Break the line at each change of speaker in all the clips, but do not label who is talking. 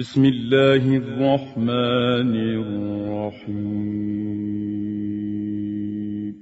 بسم الله الرحمن الرحيم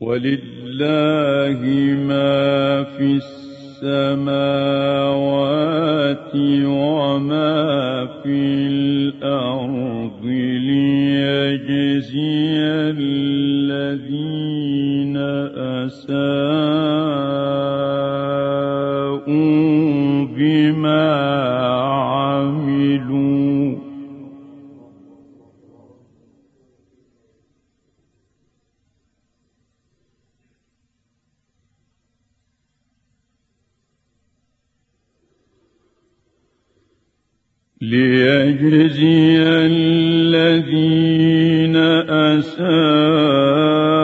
ولله ما في السماوات وما في الأرض ليجزي الذين أساءوا بما عملوا ليجزي الذين أساءوا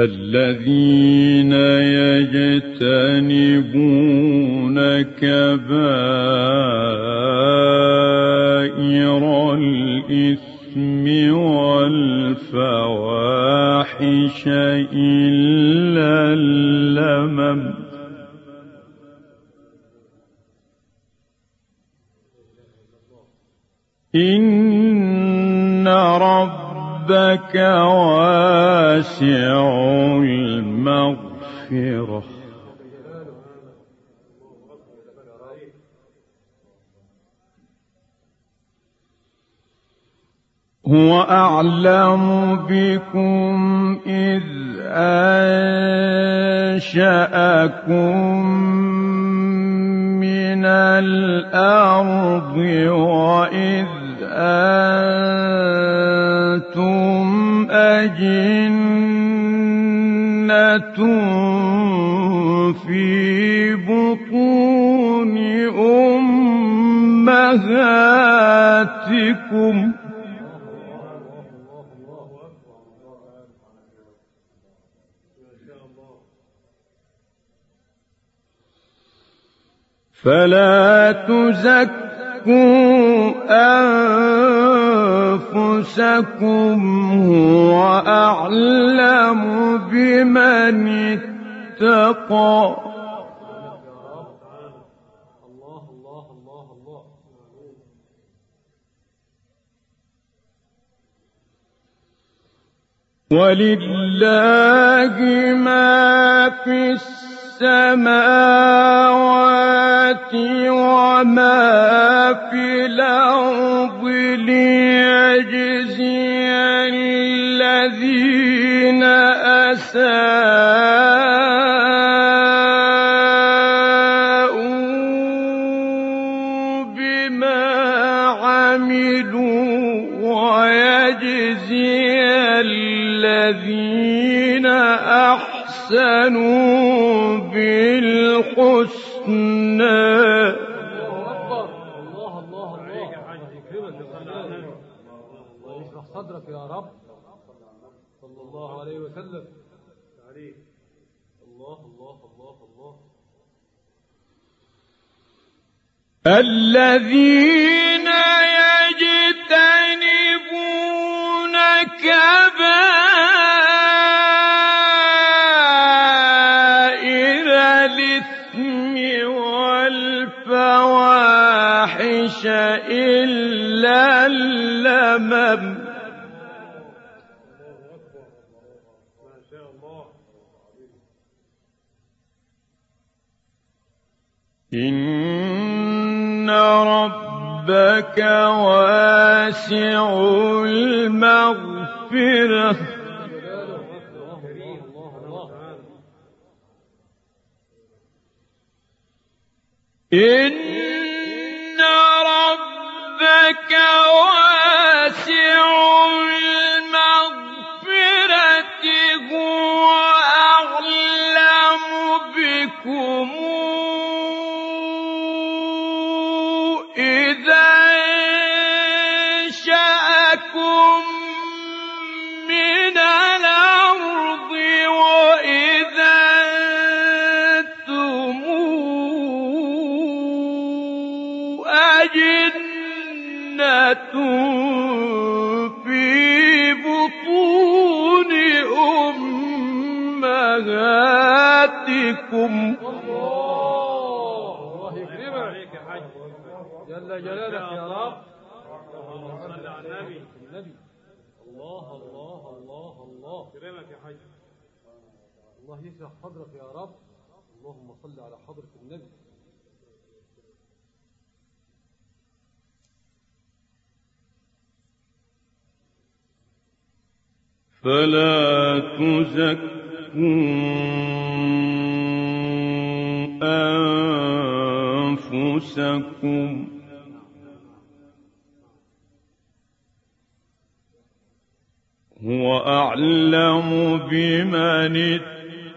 الذين يجتنبون كبائر الإثم والفواحش إلا اللمم إن ربك واحد واسع المغفرة هو أعلم بكم إذ أنشأكم من الأرض وإذ أنشأكم
أَجِنَّةٌ فِي بُطُونِ أُمَّهَاتِكُمْ ۖ فلا تزكوا أنفسكم هو أعلم بمن اتقى ولله ما في السماء السماوات وما في الأرض ليجزي الذين أساءوا بما عملوا ويجزي الذين أحسنوا بالحسنى
الله الله الله الله صدرك يا رب صلى الله عليه وسلم الله الله الله الله
الذين يجتنبون كبائر إِنَّ رَبَّكَ وَاسِعُ الْمَغْفِرَةِ إن
الله يشرح حضرك يا رب اللهم صل على حضرة النبي
فلا تزكوا أنفسكم هو أعلم بمن اتقى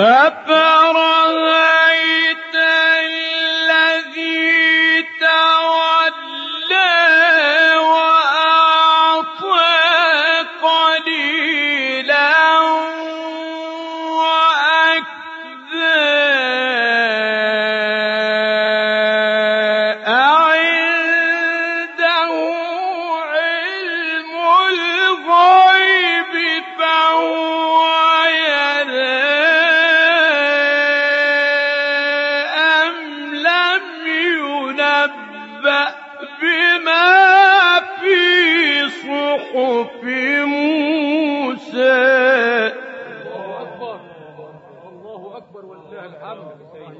أفعل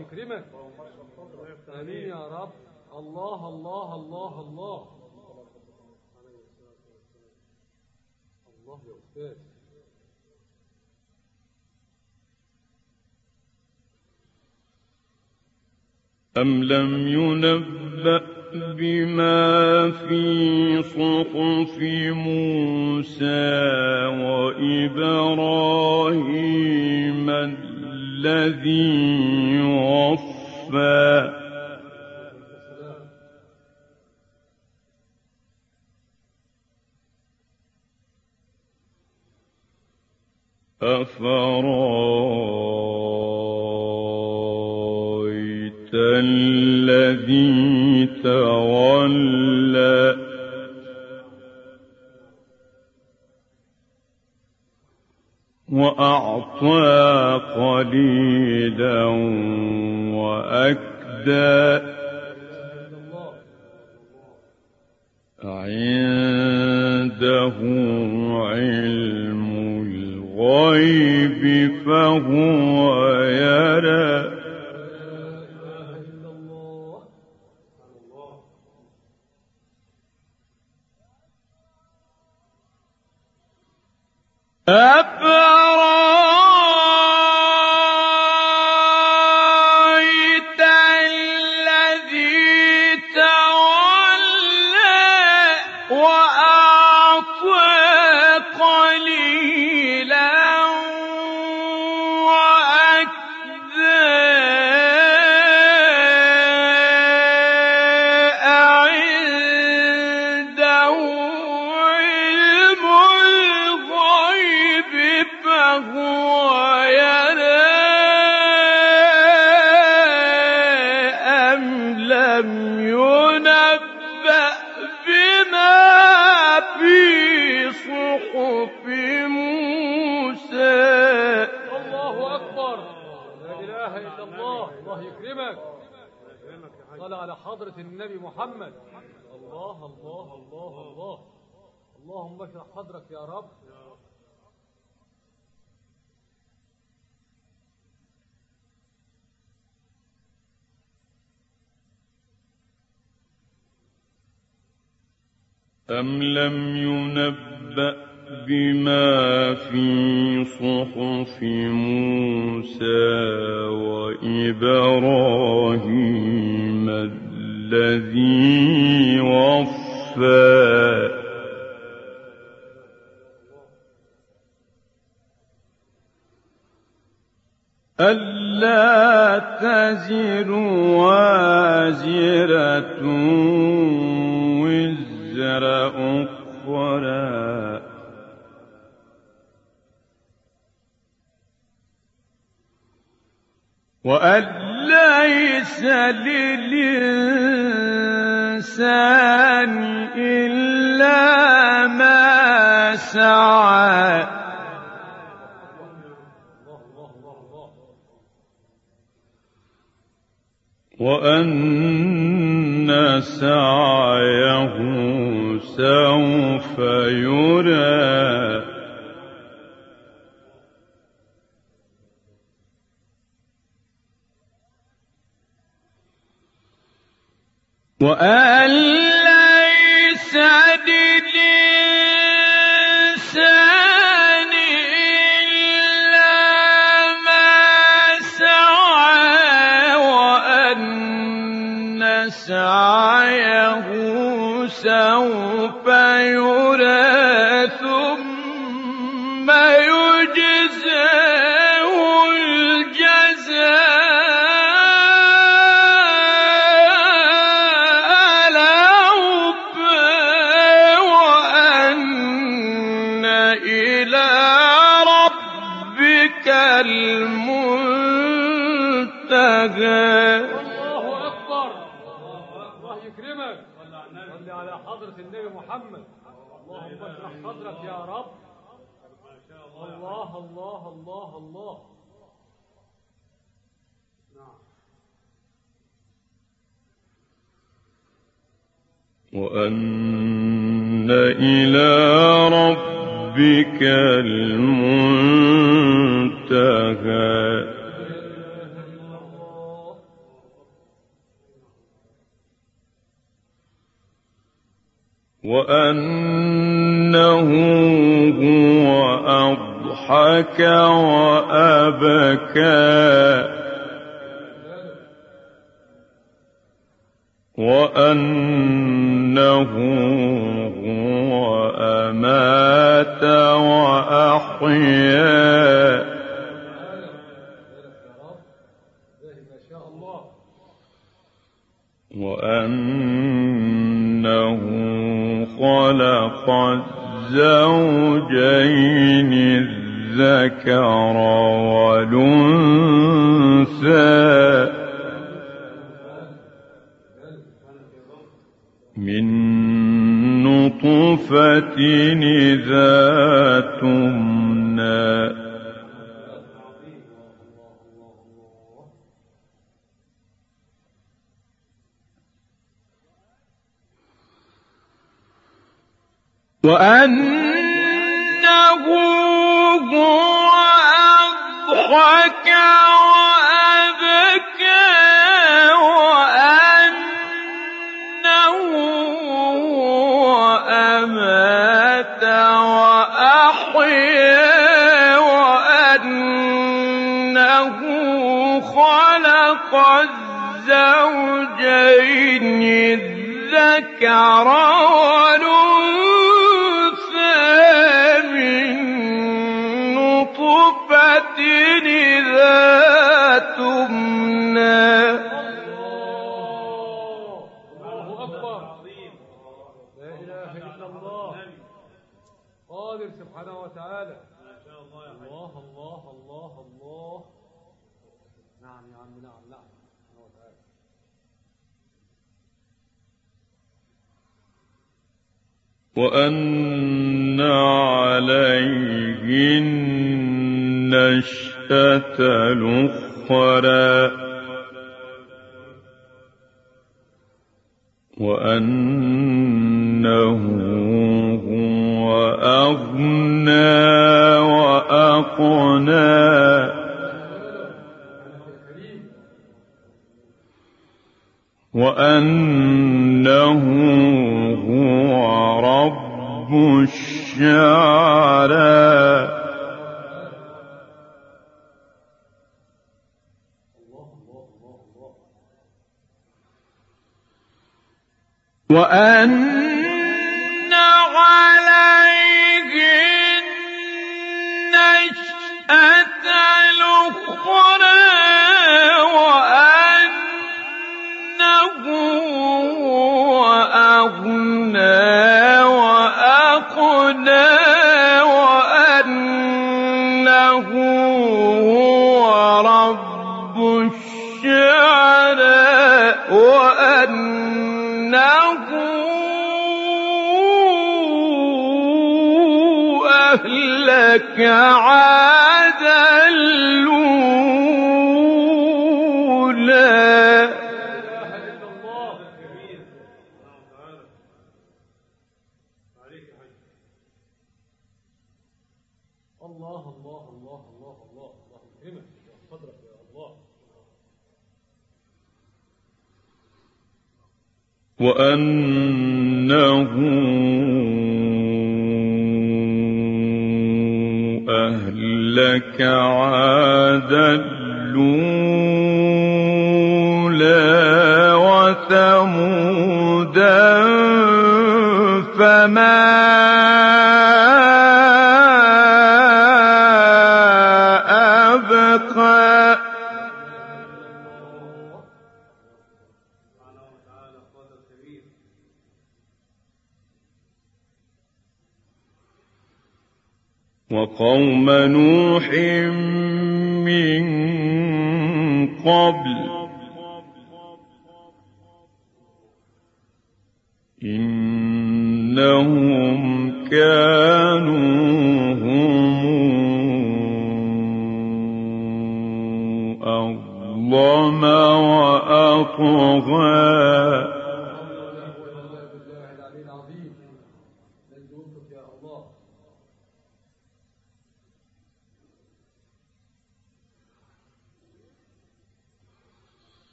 يكرمك امين يا رب الله الله الله الله الله يا استاذ
أم لم ينبأ بما في صحف موسى وإبراهيم الذي يوفى أفرايت الذي تولى وأعطى قليلا وأكدى عنده علم الغيب فهو يرى
محمد الله الله الله الله اللهم اشرح صدرك يا رب
أم لم ينبأ بما في صحف موسى وإبراهيم الذي وفى ألا تزر وازرة وزر أخرى
وأن ليس للإنسان إلا ما سعى
وأن سعيه سوف يُرَى
وآل
الله نعم.
وأن إلى ربك المنتهى وأنه هو أرض ضحك وأبكى وأنه هو أمات وأحيا وأنه خلق الزوجين ذكر والأنثى من نطفة إذا تمنى
وأن الزوجين الذكر والأنثى
وأن عليه النشأة الأخرى وأنه هو أغنى وأقنى وأنه بشارا
وأن أهلك عاد الأولى
الله الله الله الله الله الله يا الله
وأنه لك عادت نوح من قبل إنهم كانوا هم أظلم وأطغى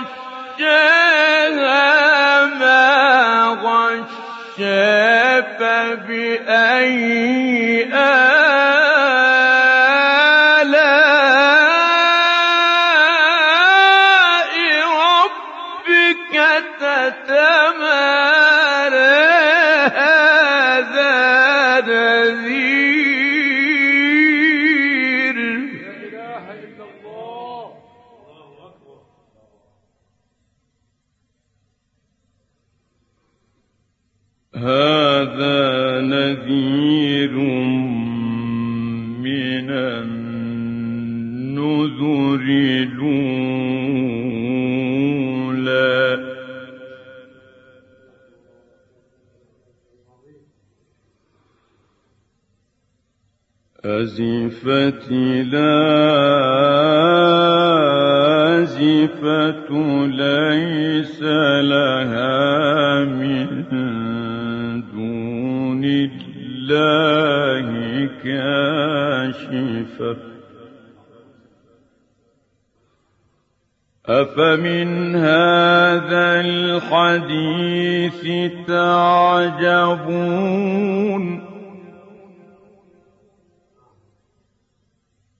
غشاها ما غشا فبأي آلاء
ليس لها من دون الله أفمن هذا الحديث تعجبون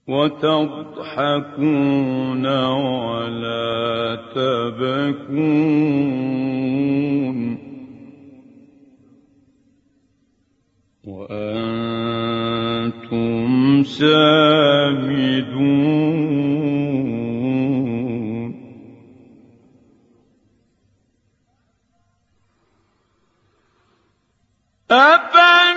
وتضحكون ولا تبكون وأنتم سامدون
أفل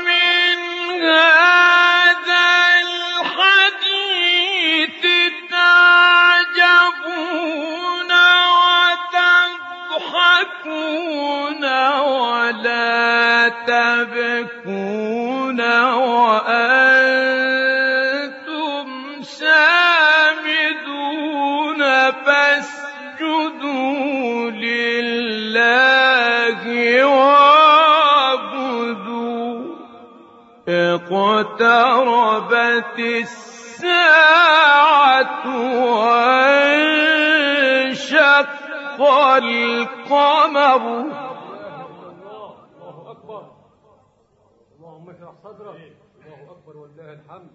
تبكون وأنتم سامدون فاسجدوا لله واعبدوا اقتربت الساعة وانشق القمر
الشكر والله الحمد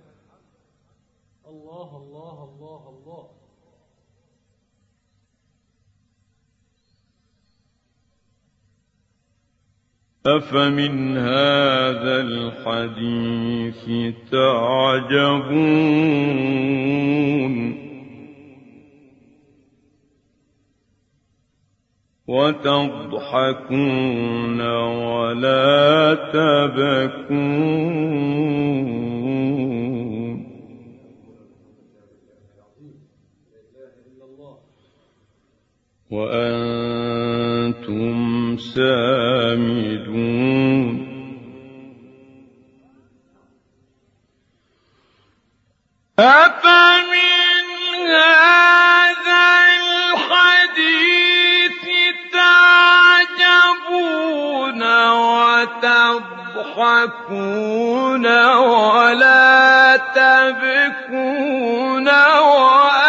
الله الله الله الله
أفمن هذا الحديث تعجبون وتضحكون ولا تبكون وأنتم سامدون
أفمن هذا الحديث تعجبون وتضحكون ولا تبكون وأنتم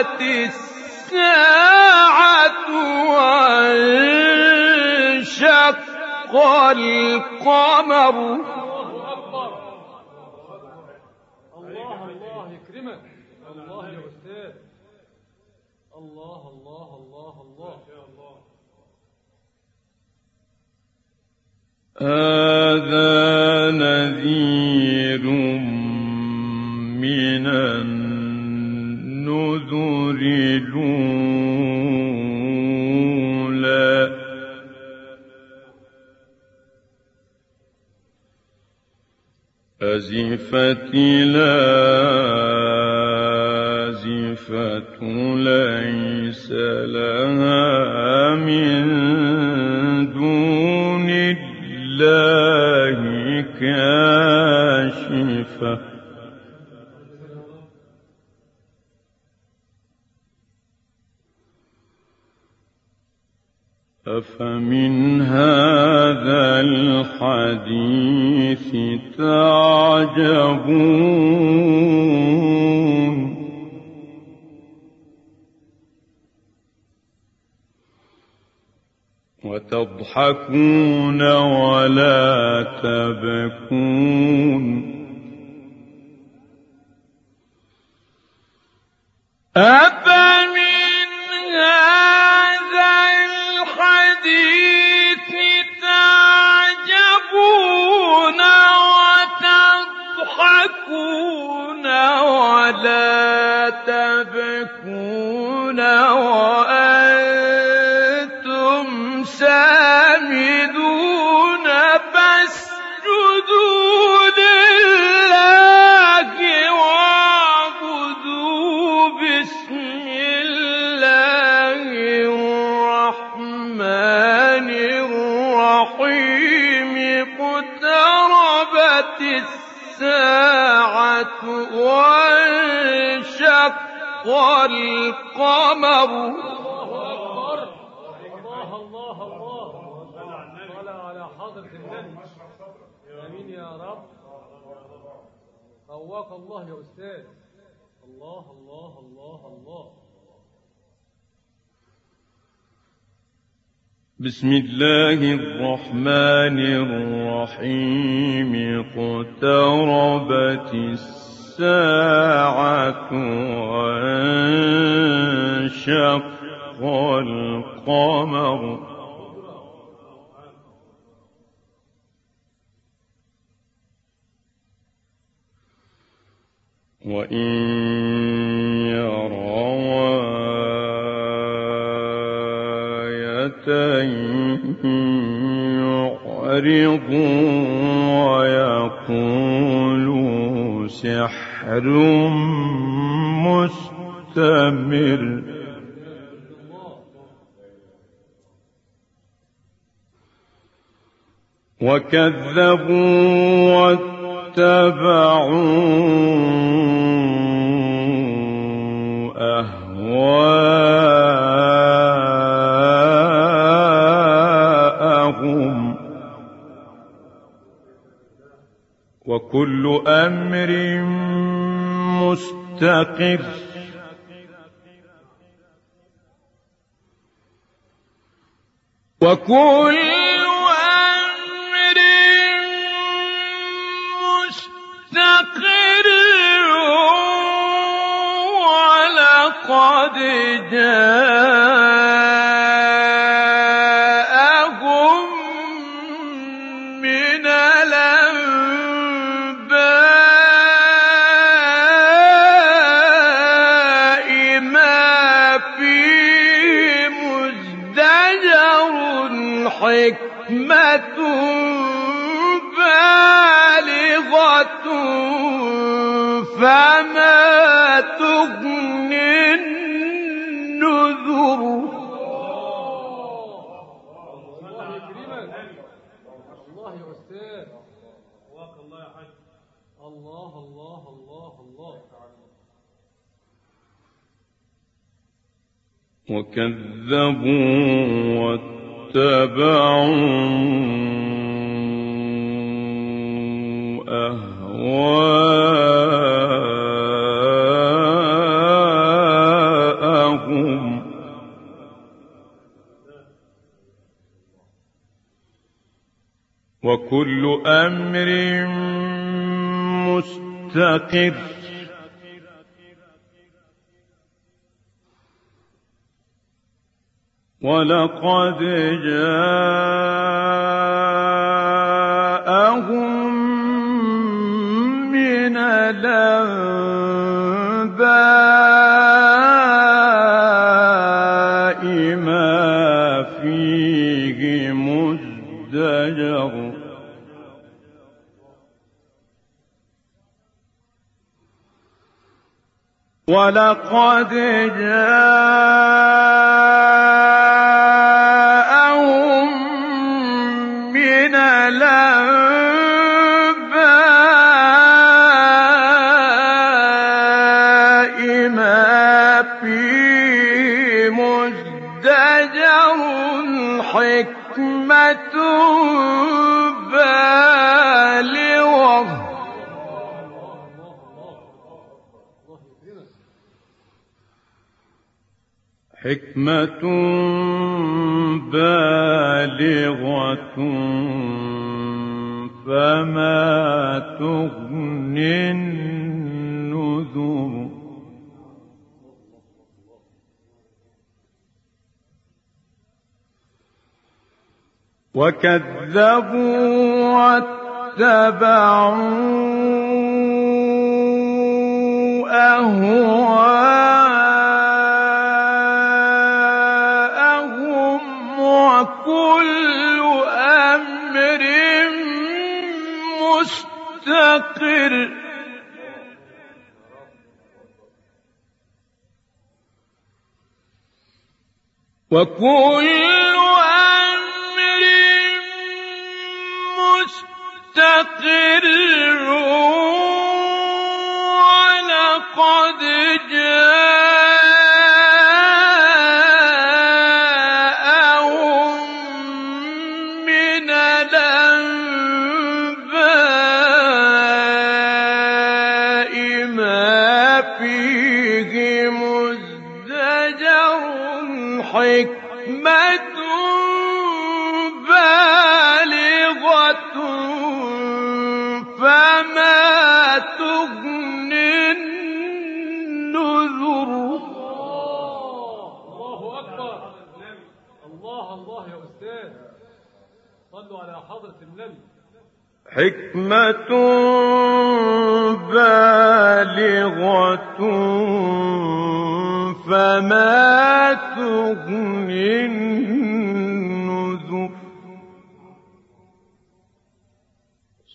الساعة وانشق القمر الله الله يكرمك الله يا
أستاذ الله الله الله الله
هذا الآزفة لازفة ليس لها من أفمن هذا الحديث
تعجبون
وتضحكون ولا تبكون
أفمن ولا تبكون وأنتم
قواك الله يا أستاذ الله الله الله الله
بسم الله الرحمن الرحيم اقتربت الساعة وانشق القمر وإن يروا آية يعرضوا ويقولوا سحر مستمر وكذبوا واتبعوا أهواءهم وكل أمر
مستقر وكل قد جاء
الله يا أستاذ قواك الله يا حاج الله الله الله الله
وكذبوا واتبعوا أهواءهم وكل أمر مستقر ولقد جاءهم
من الأنباء ولقد جاء
حكمة بالغة فما تغني النذر
وكذبوا واتبعوا أهواءهم وكل أمر مستقر وكل أمر مستقر ولقد جاء حكمة بالغة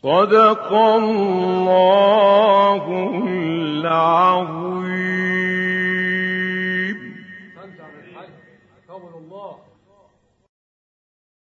صدق الله العظيم